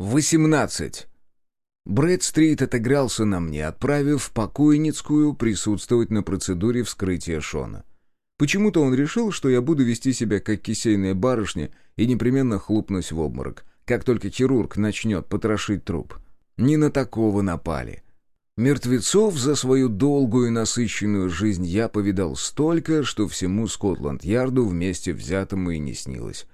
18. Брэд-стрит отыгрался на мне, отправив покойницкую присутствовать на процедуре вскрытия Шона. Почему-то он решил, что я буду вести себя как кисейная барышня и непременно хлопнусь в обморок, как только хирург начнет потрошить труп. Не на такого напали. Мертвецов за свою долгую и насыщенную жизнь я повидал столько, что всему Скотланд-Ярду вместе взятому и не снилось.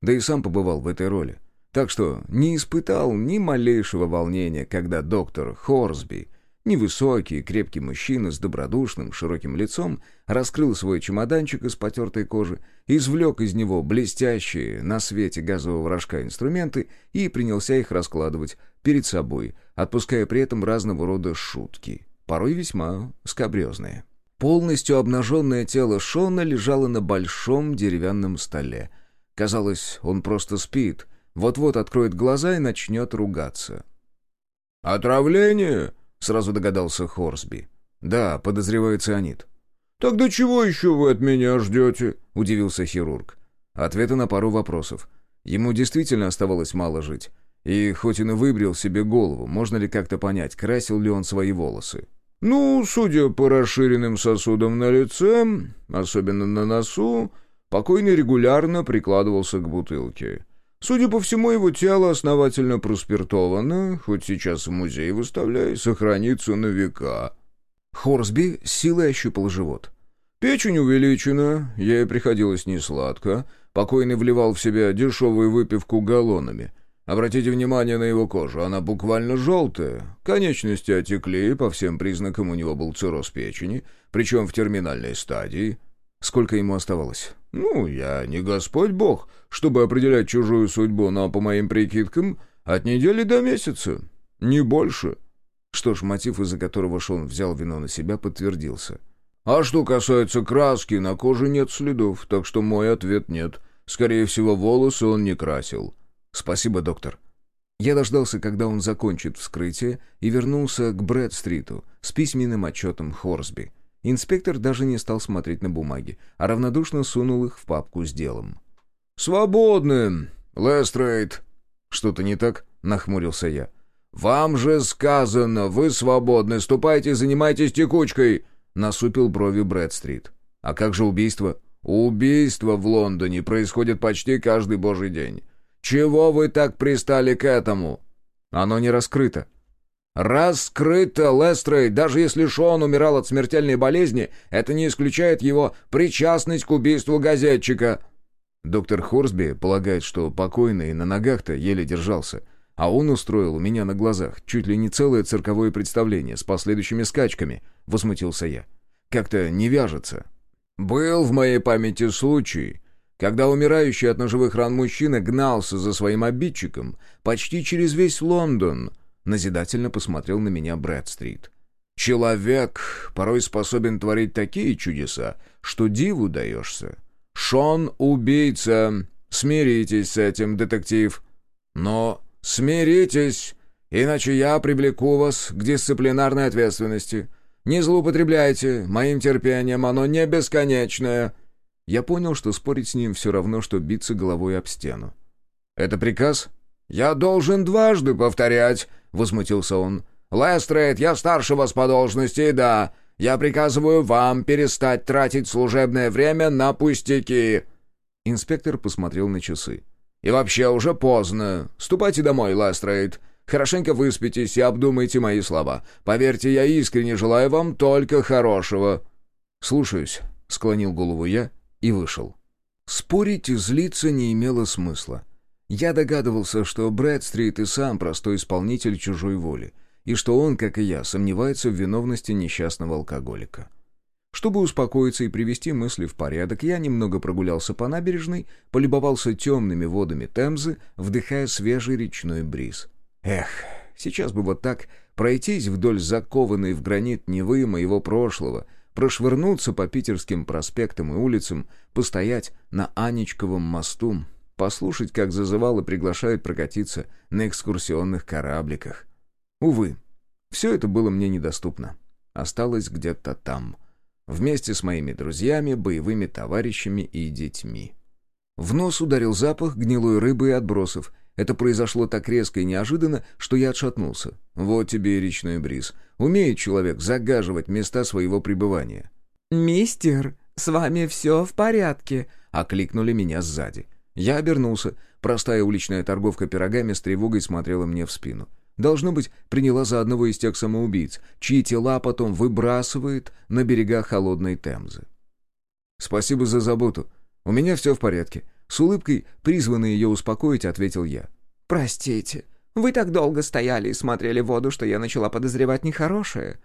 Да и сам побывал в этой роли. Так что не испытал ни малейшего волнения, когда доктор Хорсби, невысокий, крепкий мужчина с добродушным, широким лицом, раскрыл свой чемоданчик из потертой кожи, извлек из него блестящие на свете газового рожка инструменты и принялся их раскладывать перед собой, отпуская при этом разного рода шутки, порой весьма скобрезные. Полностью обнаженное тело Шона лежало на большом деревянном столе. Казалось, он просто спит — вот-вот откроет глаза и начнет ругаться. «Отравление?» — сразу догадался Хорсби. «Да, подозревает цианид». «Тогда чего еще вы от меня ждете?» — удивился хирург. Ответы на пару вопросов. Ему действительно оставалось мало жить. И хоть он и выбрил себе голову, можно ли как-то понять, красил ли он свои волосы? «Ну, судя по расширенным сосудам на лице, особенно на носу, покойный регулярно прикладывался к бутылке. Судя по всему, его тело основательно проспиртовано, хоть сейчас в музей выставляй, сохранится на века». Хорсби силой ощупал живот. «Печень увеличена, ей приходилось несладко. Покойный вливал в себя дешевую выпивку галлонами. Обратите внимание на его кожу, она буквально желтая. Конечности отекли, по всем признакам у него был цирроз печени, причем в терминальной стадии. Сколько ему оставалось?» «Ну, я не Господь Бог, чтобы определять чужую судьбу, но, по моим прикидкам, от недели до месяца. Не больше». Что ж, мотив, из-за которого Шон взял вино на себя, подтвердился. «А что касается краски, на коже нет следов, так что мой ответ нет. Скорее всего, волосы он не красил». «Спасибо, доктор». Я дождался, когда он закончит вскрытие, и вернулся к Брэд-стриту с письменным отчетом Хорсби. Инспектор даже не стал смотреть на бумаги, а равнодушно сунул их в папку с делом. «Свободны, Лестрейд!» «Что-то не так?» — нахмурился я. «Вам же сказано, вы свободны, ступайте, занимайтесь текучкой!» — насупил брови Брэдстрит. «А как же убийство?» «Убийство в Лондоне происходит почти каждый божий день. Чего вы так пристали к этому?» «Оно не раскрыто», Раскрыто, Лестрей, даже если Шон умирал от смертельной болезни, это не исключает его причастность к убийству газетчика. Доктор Хорсби полагает, что покойный на ногах-то еле держался, а он устроил у меня на глазах чуть ли не целое цирковое представление с последующими скачками, возмутился я. Как-то не вяжется. Был в моей памяти случай, когда умирающий от ножевых ран мужчина гнался за своим обидчиком почти через весь Лондон — Назидательно посмотрел на меня Брэдстрит. «Человек порой способен творить такие чудеса, что диву даешься. Шон — убийца. Смиритесь с этим, детектив. Но смиритесь, иначе я привлеку вас к дисциплинарной ответственности. Не злоупотребляйте моим терпением, оно не бесконечное». Я понял, что спорить с ним все равно, что биться головой об стену. «Это приказ?» «Я должен дважды повторять», — возмутился он. «Лестрейд, я старше вас по должности, да. Я приказываю вам перестать тратить служебное время на пустяки». Инспектор посмотрел на часы. «И вообще уже поздно. Ступайте домой, Лестрейд. Хорошенько выспитесь и обдумайте мои слова. Поверьте, я искренне желаю вам только хорошего». «Слушаюсь», — склонил голову я и вышел. Спорить и злиться не имело смысла. Я догадывался, что Брэдстрит и сам простой исполнитель чужой воли, и что он, как и я, сомневается в виновности несчастного алкоголика. Чтобы успокоиться и привести мысли в порядок, я немного прогулялся по набережной, полюбовался темными водами Темзы, вдыхая свежий речной бриз. Эх, сейчас бы вот так пройтись вдоль закованной в гранит Невы моего прошлого, прошвырнуться по питерским проспектам и улицам, постоять на Анечковом мосту, послушать, как зазывало приглашают прокатиться на экскурсионных корабликах. Увы, все это было мне недоступно. Осталось где-то там, вместе с моими друзьями, боевыми товарищами и детьми. В нос ударил запах гнилой рыбы и отбросов, Это произошло так резко и неожиданно, что я отшатнулся. Вот тебе и речной бриз. Умеет человек загаживать места своего пребывания. «Мистер, с вами все в порядке?» — окликнули меня сзади. Я обернулся. Простая уличная торговка пирогами с тревогой смотрела мне в спину. Должно быть, приняла за одного из тех самоубийц, чьи тела потом выбрасывает на берега холодной Темзы. «Спасибо за заботу. У меня все в порядке». С улыбкой, призванной ее успокоить, ответил я. «Простите, вы так долго стояли и смотрели в воду, что я начала подозревать нехорошее».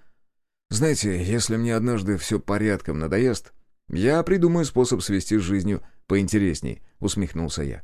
«Знаете, если мне однажды все порядком надоест, я придумаю способ свести с жизнью поинтересней», — усмехнулся я.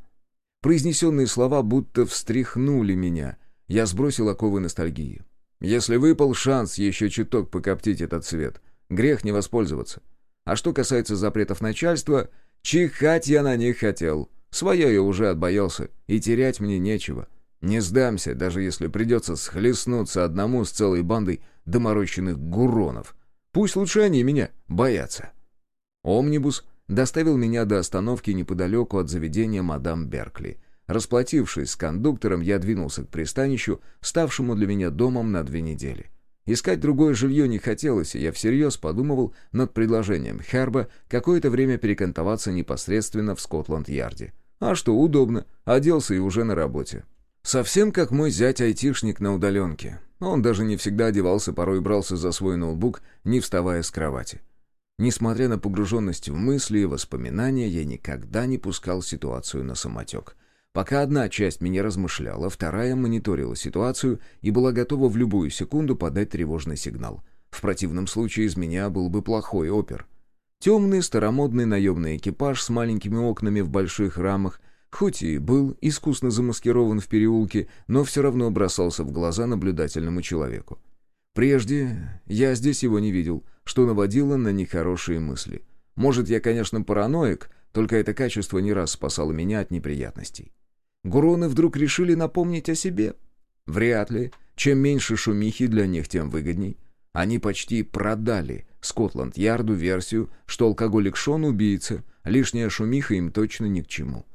Произнесенные слова будто встряхнули меня. Я сбросил оковы ностальгии. Если выпал шанс еще чуток покоптить этот свет, грех не воспользоваться. А что касается запретов начальства, чихать я на них хотел. Свое я уже отбоялся, и терять мне нечего. Не сдамся, даже если придется схлестнуться одному с целой бандой доморощенных гуронов. Пусть лучше они меня боятся. Омнибус доставил меня до остановки неподалеку от заведения мадам Беркли. Расплатившись с кондуктором, я двинулся к пристанищу, ставшему для меня домом на две недели. Искать другое жилье не хотелось, и я всерьез подумывал над предложением Херба какое-то время перекантоваться непосредственно в Скотланд-Ярде. А что, удобно, оделся и уже на работе. Совсем как мой зять-айтишник на удаленке. Он даже не всегда одевался, порой брался за свой ноутбук, не вставая с кровати. Несмотря на погруженность в мысли и воспоминания, я никогда не пускал ситуацию на самотек. Пока одна часть меня размышляла, вторая мониторила ситуацию и была готова в любую секунду подать тревожный сигнал. В противном случае из меня был бы плохой опер. Темный старомодный наемный экипаж с маленькими окнами в больших рамах, хоть и был искусно замаскирован в переулке, но все равно бросался в глаза наблюдательному человеку. Прежде я здесь его не видел, что наводило на нехорошие мысли. Может, я, конечно, параноик, только это качество не раз спасало меня от неприятностей. Гуроны вдруг решили напомнить о себе? Вряд ли. Чем меньше шумихи для них, тем выгодней. Они почти продали Скотланд-Ярду версию, что алкоголик Шон — убийца, лишняя шумиха им точно ни к чему.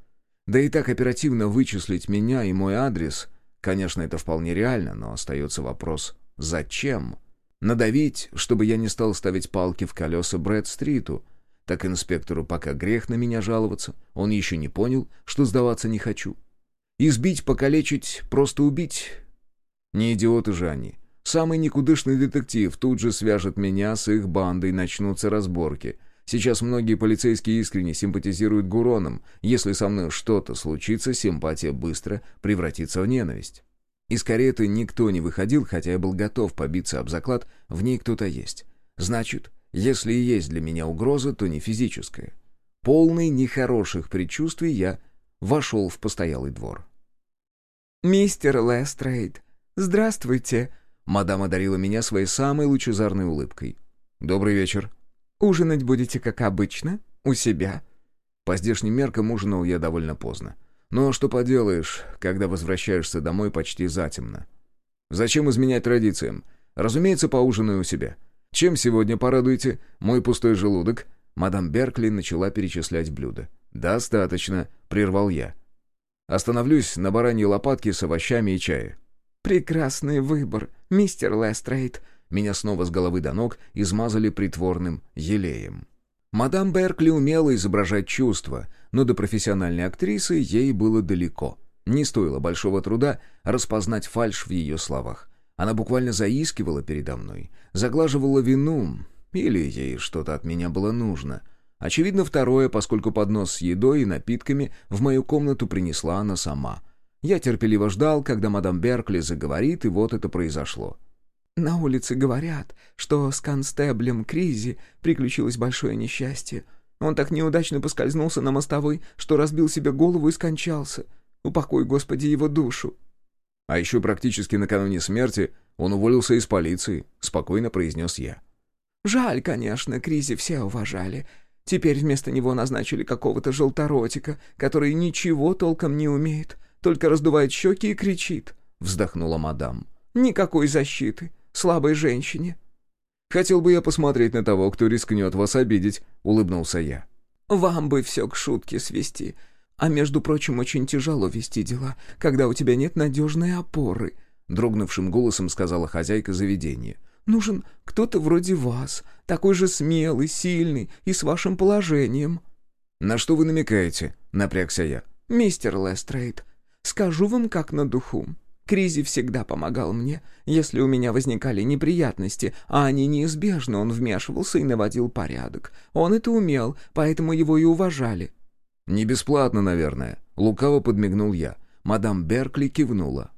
Да и так оперативно вычислить меня и мой адрес, конечно, это вполне реально, но остается вопрос «Зачем?» Надавить, чтобы я не стал ставить палки в колеса Брэд-стриту. Так инспектору пока грех на меня жаловаться, он еще не понял, что сдаваться не хочу. Избить, покалечить, просто убить? Не идиоты же они. Самый никудышный детектив тут же свяжет меня с их бандой, начнутся разборки. Сейчас многие полицейские искренне симпатизируют Гуронам. Если со мной что-то случится, симпатия быстро превратится в ненависть. Из кареты никто не выходил, хотя я был готов побиться об заклад, в ней кто-то есть. Значит, если и есть для меня угроза, то не физическая. Полный нехороших предчувствий я вошел в постоялый двор. «Мистер Лестрейд, здравствуйте!» Мадам одарила меня своей самой лучезарной улыбкой. «Добрый вечер». «Ужинать будете, как обычно, у себя?» По здешним меркам ужинал я довольно поздно. Но что поделаешь, когда возвращаешься домой почти затемно. Зачем изменять традициям? Разумеется, поужинаю у себя. Чем сегодня порадуете? Мой пустой желудок?» Мадам Беркли начала перечислять блюда. «Достаточно», — прервал я. Остановлюсь на бараньей лопатке с овощами и чае. «Прекрасный выбор, мистер Лестрейд». Меня снова с головы до ног измазали притворным елеем. Мадам Беркли умела изображать чувства, но до профессиональной актрисы ей было далеко. Не стоило большого труда распознать фальшь в ее словах. Она буквально заискивала передо мной, заглаживала вину, или ей что-то от меня было нужно — Очевидно, второе, поскольку поднос с едой и напитками в мою комнату принесла она сама. Я терпеливо ждал, когда мадам Беркли заговорит, и вот это произошло. «На улице говорят, что с констеблем Кризи приключилось большое несчастье. Он так неудачно поскользнулся на мостовой, что разбил себе голову и скончался. Упокой, Господи, его душу!» А еще практически накануне смерти он уволился из полиции, спокойно произнес я. «Жаль, конечно, Кризи все уважали. Теперь вместо него назначили какого-то желторотика, который ничего толком не умеет, только раздувает щеки и кричит», — вздохнула мадам. «Никакой защиты. Слабой женщине». «Хотел бы я посмотреть на того, кто рискнет вас обидеть», — улыбнулся я. «Вам бы все к шутке свести. А между прочим, очень тяжело вести дела, когда у тебя нет надежной опоры», — дрогнувшим голосом сказала хозяйка заведения. «Нужен кто-то вроде вас, такой же смелый, сильный и с вашим положением». «На что вы намекаете?» — напрягся я. «Мистер Лестрейд, скажу вам как на духу. Кризи всегда помогал мне. Если у меня возникали неприятности, а они неизбежны, он вмешивался и наводил порядок. Он это умел, поэтому его и уважали. «Не бесплатно, наверное», — лукаво подмигнул я. Мадам Беркли кивнула.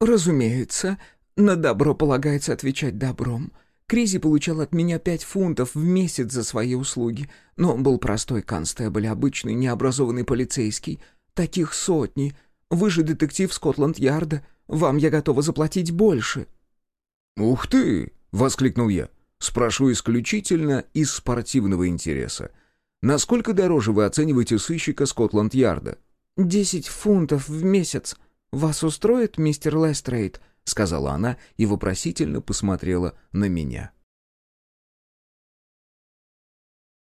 «Разумеется. На добро полагается отвечать добром. Кризи получал от меня пять фунтов в месяц за свои услуги, но он был простой констебль, обычный необразованный полицейский. Таких сотни. Вы же детектив Скотланд-Ярда. Вам я готова заплатить больше». «Ух ты!» — воскликнул я. «Спрашиваю исключительно из спортивного интереса. Насколько дороже вы оцениваете сыщика Скотланд-Ярда?» «Десять фунтов в месяц. Вас устроит, мистер Лестрейд?» — сказала она и вопросительно посмотрела на меня.